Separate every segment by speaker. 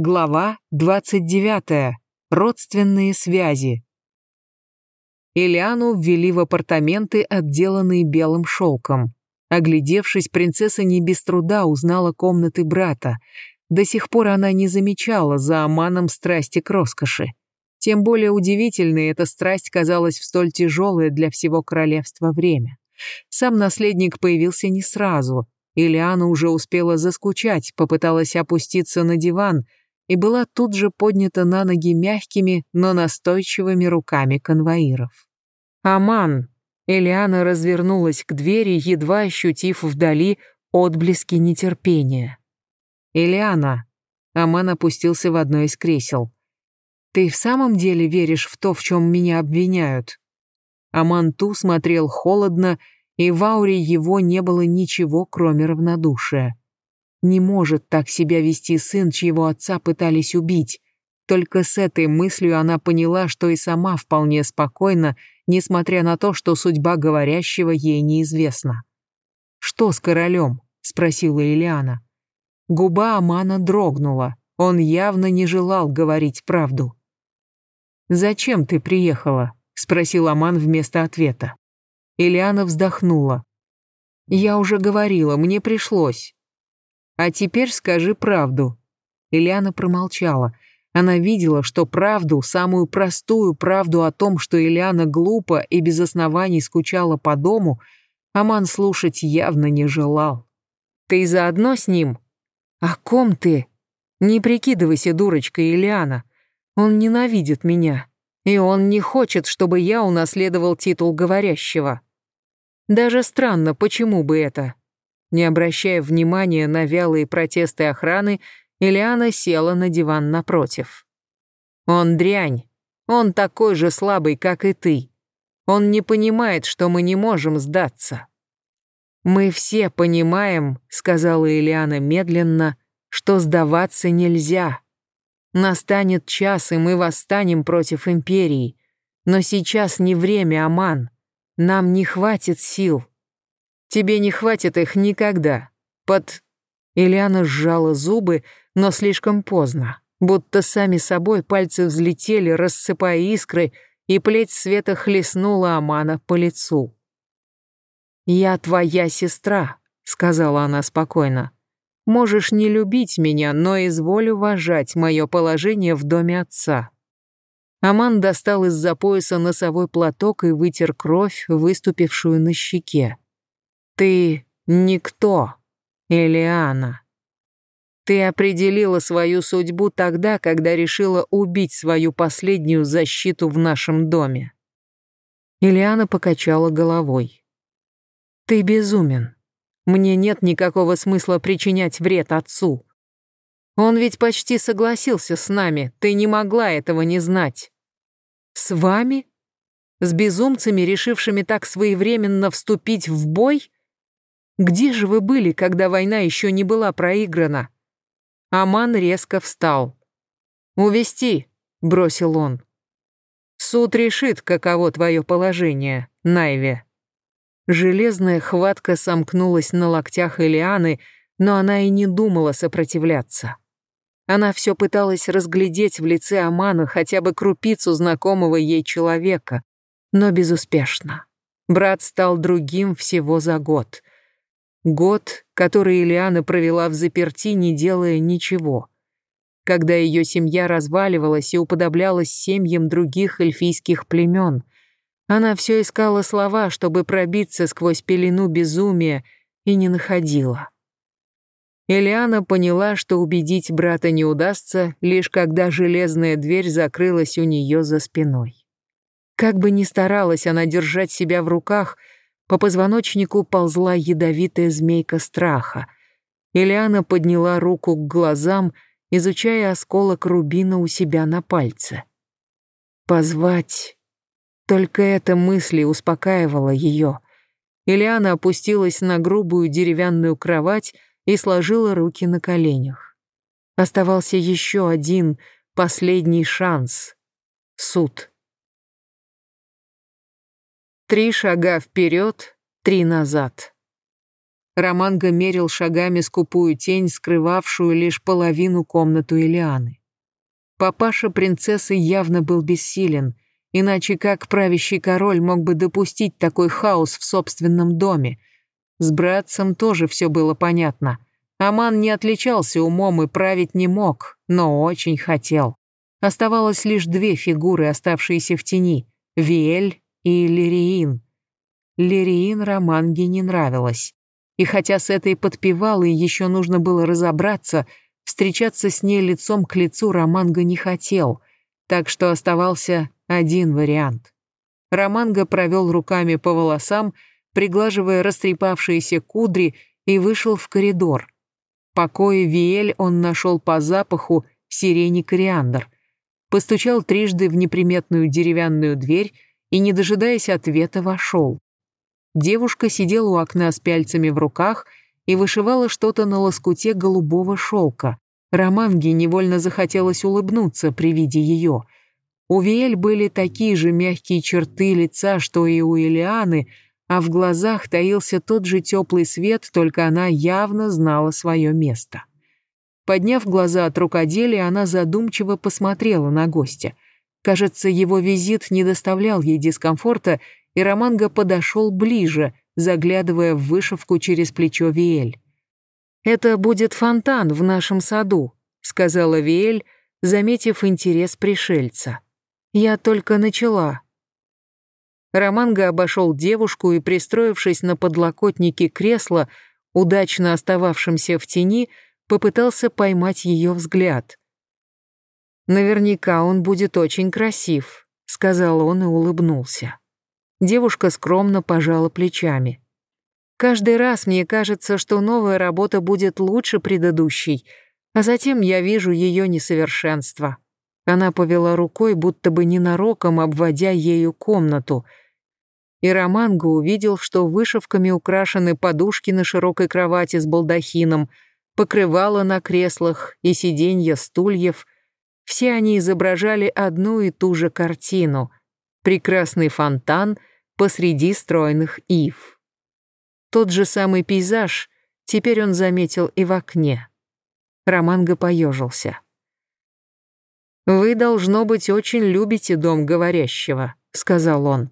Speaker 1: Глава 29. Родственные связи. Ильяну ввели в апартаменты, отделанные белым шелком. Оглядевшись, принцесса не без труда узнала комнаты брата. До сих пор она не замечала за Аманом страсти к роскоши. Тем более удивительной эта страсть казалась в столь тяжелое для всего королевства время. Сам наследник появился не сразу. Ильяна уже успела заскучать, попыталась опуститься на диван — и была тут же поднята на ноги мягкими, но настойчивыми руками конвоиров. «Аман!» Элиана развернулась к двери, едва ощутив вдали отблески нетерпения. «Элиана!» Аман опустился в одно из кресел. «Ты в самом деле веришь в то, в чем меня обвиняют?» Аманту смотрел холодно, и в ауре его не было ничего, кроме равнодушия. Не может так себя вести сын, чьего отца пытались убить. Только с этой мыслью она поняла, что и сама вполне спокойна, несмотря на то, что судьба говорящего ей неизвестна. «Что с королем?» — спросила Ильяна. Губа Амана дрогнула. Он явно не желал говорить правду. «Зачем ты приехала?» — спросил Аман вместо ответа. Ильяна вздохнула. «Я уже говорила, мне пришлось. А теперь скажи правду». Ильяна промолчала. Она видела, что правду, самую простую правду о том, что Ильяна глупо и без оснований скучала по дому, Аман слушать явно не желал. «Ты заодно с ним?» «О ком ты?» «Не прикидывайся дурочкой, Ильяна. Он ненавидит меня, и он не хочет, чтобы я унаследовал титул говорящего. Даже странно, почему бы это?» Не обращая внимания на вялые протесты охраны, Ильяна села на диван напротив. «Он дрянь. Он такой же слабый, как и ты. Он не понимает, что мы не можем сдаться». «Мы все понимаем», — сказала Ильяна медленно, «что сдаваться нельзя. Настанет час, и мы восстанем против Империи. Но сейчас не время, Аман. Нам не хватит сил. Тебе не хватит их никогда. Под...» Ильяна сжала зубы, но слишком поздно. Будто сами собой пальцы взлетели, рассыпая искры, и плеть света хлестнула Амана по лицу. «Я твоя сестра», — сказала она спокойно. «Можешь не любить меня, но изволь уважать мое положение в доме отца». Аман достал из-за пояса носовой платок и вытер кровь, выступившую на щеке. Ты никто, Элиана. Ты определила свою судьбу тогда, когда решила убить свою последнюю защиту в нашем доме. Ильяна покачала головой. Ты безумен. Мне нет никакого смысла причинять вред отцу. Он ведь почти согласился с нами, ты не могла этого не знать. С вами? С безумцами, решившими так своевременно вступить в бой? Где же вы были, когда война еще не была проиграна?» Аман резко встал. «Увести», — бросил он. «Суд решит, каково твое положение, Найве». Железная хватка сомкнулась на локтях Элианы, но она и не думала сопротивляться. Она все пыталась разглядеть в лице Амана хотя бы крупицу знакомого ей человека, но безуспешно. Брат стал другим всего за год. Год, который Ильяна провела в заперти, не делая ничего. Когда ее семья разваливалась и уподоблялась семьям других эльфийских племен, она все искала слова, чтобы пробиться сквозь пелену безумия, и не находила. Элиана поняла, что убедить брата не удастся, лишь когда железная дверь закрылась у нее за спиной. Как бы ни старалась она держать себя в руках — по позвоночнику ползла ядовитая змейка страха. Ильяна подняла руку к глазам, изучая осколок рубина у себя на пальце. «Позвать...» Только эта мысль успокаивала ее. Ильяна опустилась на грубую деревянную кровать и сложила руки на коленях. Оставался еще один, последний шанс — суд. Три шага вперед, три назад. Романго мерил шагами скупую тень, скрывавшую лишь половину комнату Илианы. Папаша принцессы явно был бессилен, иначе как правящий король мог бы допустить такой хаос в собственном доме? С братцем тоже все было понятно. Аман не отличался умом и править не мог, но очень хотел. Оставалось лишь две фигуры, оставшиеся в тени — Виэль и Лириин. Лириин Романге не нравилась. И хотя с этой подпевалой еще нужно было разобраться, встречаться с ней лицом к лицу Романго не хотел, так что оставался один вариант. Романго провел руками по волосам, приглаживая растрепавшиеся кудри, и вышел в коридор. Покои Виэль он нашел по запаху сирени кориандр. Постучал трижды в неприметную деревянную дверь и, не дожидаясь ответа, вошел. Девушка сидела у окна с пяльцами в руках и вышивала что-то на лоскуте голубого шелка. Романге невольно захотелось улыбнуться при виде ее. У Виэль были такие же мягкие черты лица, что и у Элианы, а в глазах таился тот же теплый свет, только она явно знала свое место. Подняв глаза от рукоделия, она задумчиво посмотрела на гостя. Кажется, его визит не доставлял ей дискомфорта, и Романго подошел ближе, заглядывая в вышивку через плечо Виэль. «Это будет фонтан в нашем саду», — сказала Виэль, заметив интерес пришельца. «Я только начала». Романго обошел девушку и, пристроившись на подлокотнике кресла, удачно остававшемся в тени, попытался поймать ее взгляд. «Наверняка он будет очень красив», — сказал он и улыбнулся. Девушка скромно пожала плечами. «Каждый раз мне кажется, что новая работа будет лучше предыдущей, а затем я вижу ее несовершенство». Она повела рукой, будто бы ненароком обводя ею комнату. И Романго увидел, что вышивками украшены подушки на широкой кровати с балдахином, покрывала на креслах и сиденья стульев. Все они изображали одну и ту же картину — прекрасный фонтан — посреди стройных ив. Тот же самый пейзаж теперь он заметил и в окне. Романго поежился. «Вы, должно быть, очень любите дом говорящего», — сказал он.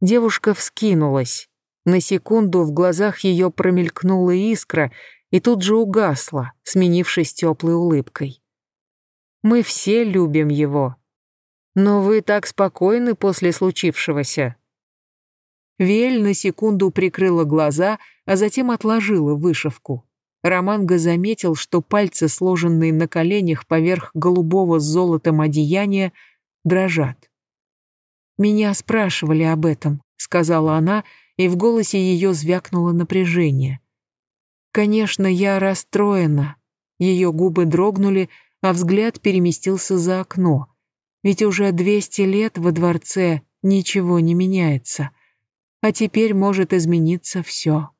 Speaker 1: Девушка вскинулась. На секунду в глазах ее промелькнула искра и тут же угасла, сменившись теплой улыбкой. «Мы все любим его. Но вы так спокойны после случившегося. Виэль на секунду прикрыла глаза, а затем отложила вышивку. Романго заметил, что пальцы, сложенные на коленях поверх голубого с золотом одеяния, дрожат. «Меня спрашивали об этом», — сказала она, и в голосе ее звякнуло напряжение. «Конечно, я расстроена». Ее губы дрогнули, а взгляд переместился за окно. Ведь уже двести лет во дворце ничего не меняется а теперь может измениться все.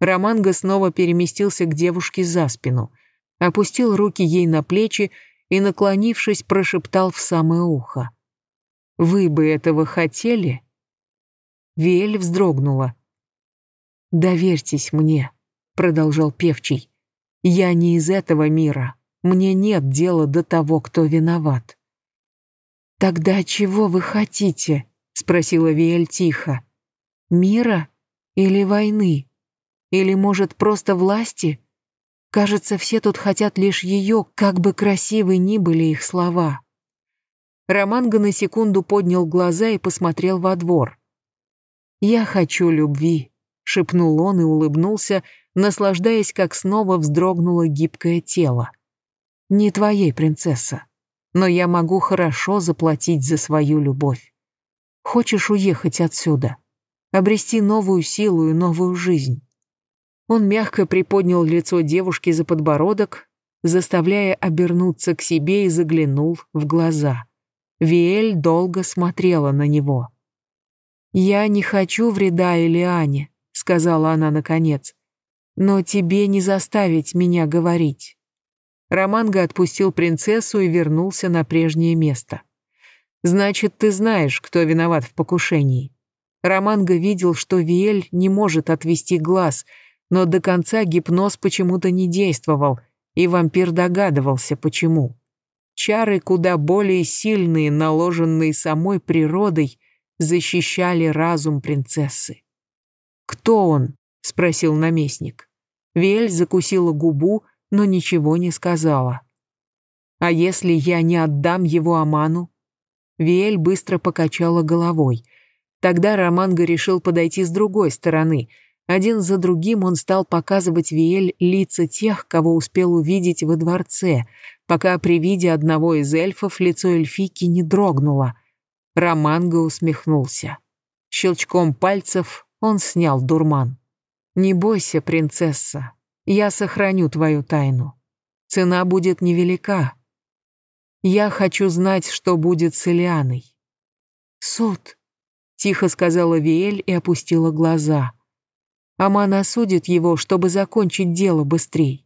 Speaker 1: Романго снова переместился к девушке за спину, опустил руки ей на плечи и, наклонившись, прошептал в самое ухо. «Вы бы этого хотели?» Виэль вздрогнула. «Доверьтесь мне», — продолжал Певчий. «Я не из этого мира. Мне нет дела до того, кто виноват». «Тогда чего вы хотите?» — спросила Виэль тихо. Мира или войны? Или, может, просто власти? Кажется, все тут хотят лишь ее, как бы красивы ни были их слова. Романго на секунду поднял глаза и посмотрел во двор. «Я хочу любви», — шепнул он и улыбнулся, наслаждаясь, как снова вздрогнуло гибкое тело. «Не твоей, принцесса, но я могу хорошо заплатить за свою любовь. Хочешь уехать отсюда?» обрести новую силу и новую жизнь. Он мягко приподнял лицо девушки за подбородок, заставляя обернуться к себе и заглянул в глаза. Виэль долго смотрела на него. «Я не хочу вреда Элиане», — сказала она наконец, «но тебе не заставить меня говорить». Романго отпустил принцессу и вернулся на прежнее место. «Значит, ты знаешь, кто виноват в покушении?» Романго видел, что Виэль не может отвести глаз, но до конца гипноз почему-то не действовал, и вампир догадывался, почему. Чары куда более сильные, наложенные самой природой, защищали разум принцессы. «Кто он?» — спросил наместник. Вель закусила губу, но ничего не сказала. «А если я не отдам его Аману?» Виэль быстро покачала головой. Тогда Романго решил подойти с другой стороны. Один за другим он стал показывать Виэль лица тех, кого успел увидеть во дворце, пока при виде одного из эльфов лицо эльфийки не дрогнуло. Романго усмехнулся. Щелчком пальцев он снял дурман. «Не бойся, принцесса, я сохраню твою тайну. Цена будет невелика. Я хочу знать, что будет с Элианой». «Суд», — тихо сказала Виэль и опустила глаза. Аман осудит его, чтобы закончить дело быстрее.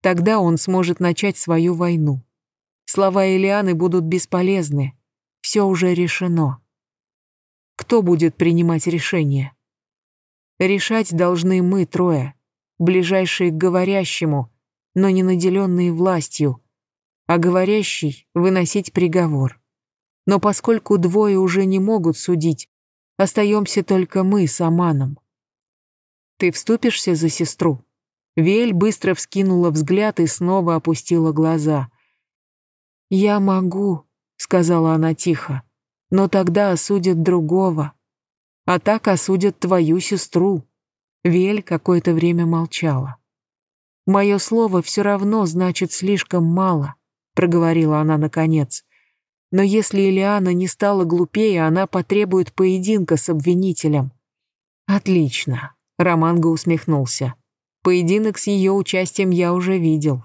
Speaker 1: Тогда он сможет начать свою войну. Слова Элианы будут бесполезны. Все уже решено. Кто будет принимать решение? Решать должны мы трое, ближайшие к говорящему, но не наделенные властью, а говорящий — выносить приговор. Но поскольку двое уже не могут судить, остаемся только мы с Аманом. Ты вступишься за сестру? Вель быстро вскинула взгляд и снова опустила глаза. «Я могу», — сказала она тихо, — «но тогда осудят другого. А так осудят твою сестру». Вель какое-то время молчала. «Мое слово все равно значит слишком мало», — проговорила она наконец. «Но если Илиана не стала глупее, она потребует поединка с обвинителем». «Отлично», — Романго усмехнулся. Поединок с ее участием я уже видел.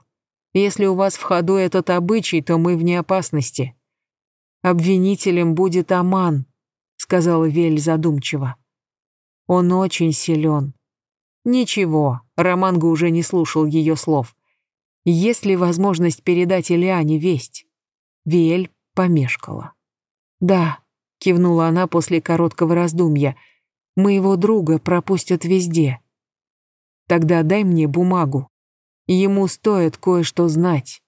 Speaker 1: Если у вас в ходу этот обычай, то мы вне опасности. Обвинителем будет Аман, сказала Вель задумчиво. Он очень силен. Ничего, Романго уже не слушал ее слов. Есть ли возможность передать Ильяне весть? Вель помешкала. Да, кивнула она после короткого раздумья. Моего друга пропустят везде. Тогда дай мне бумагу. Ему стоит кое-что знать.